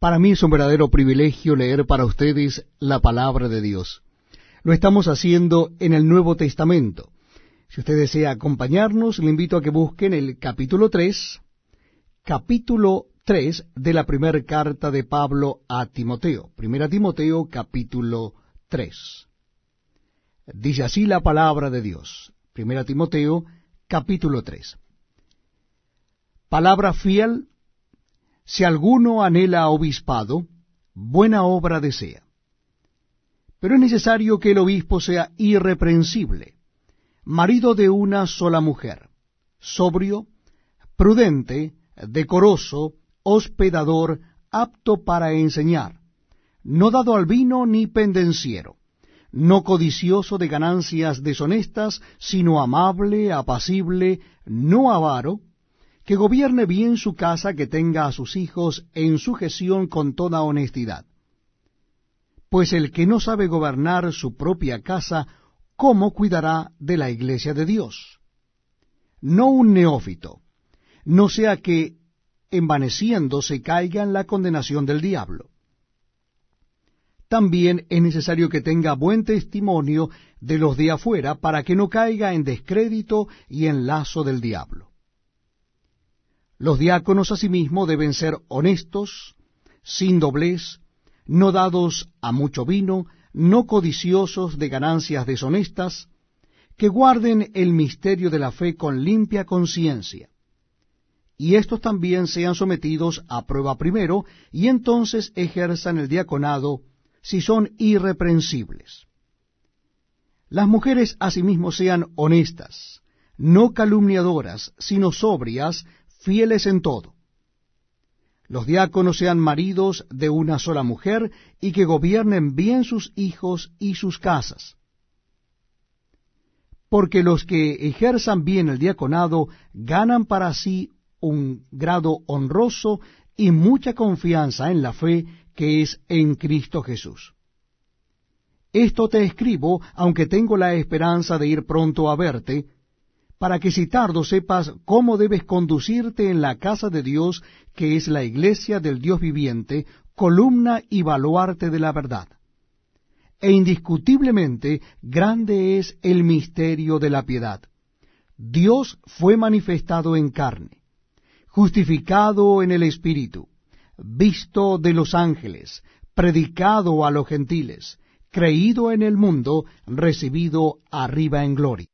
Para mí es un verdadero privilegio leer para ustedes la palabra de Dios. Lo estamos haciendo en el Nuevo Testamento. Si usted desea acompañarnos, le invito a que busquen el capítulo 3, capítulo 3 de la primera carta de Pablo a Timoteo. Primera Timoteo, capítulo 3. Dice así la palabra de Dios. Primera Timoteo, capítulo 3. Palabra fiel si alguno anhela obispado, buena obra desea. Pero es necesario que el obispo sea irreprensible, marido de una sola mujer, sobrio, prudente, decoroso, hospedador, apto para enseñar, no dado al vino ni pendenciero, no codicioso de ganancias deshonestas, sino amable, apacible, no avaro, que gobierne bien su casa, que tenga a sus hijos en sujeción con toda honestidad. Pues el que no sabe gobernar su propia casa, ¿cómo cuidará de la iglesia de Dios? No un neófito, no sea que envaneciendo se caiga en la condenación del diablo. También es necesario que tenga buen testimonio de los de afuera para que no caiga en descrédito y en lazo del diablo. Los diáconos asimismo deben ser honestos, sin doblez, no dados a mucho vino, no codiciosos de ganancias deshonestas, que guarden el misterio de la fe con limpia conciencia. Y estos también sean sometidos a prueba primero, y entonces ejerzan el diaconado si son irreprensibles. Las mujeres asimismo sean honestas, no calumniadoras, sino sobrias, fieles en todo. Los diáconos sean maridos de una sola mujer y que gobiernen bien sus hijos y sus casas. Porque los que ejerzan bien el diaconado ganan para sí un grado honroso y mucha confianza en la fe que es en Cristo Jesús. Esto te escribo, aunque tengo la esperanza de ir pronto a verte, para que si tardo sepas cómo debes conducirte en la casa de Dios, que es la iglesia del Dios viviente, columna y baluarte de la verdad. E indiscutiblemente grande es el misterio de la piedad. Dios fue manifestado en carne, justificado en el Espíritu, visto de los ángeles, predicado a los gentiles, creído en el mundo, recibido arriba en gloria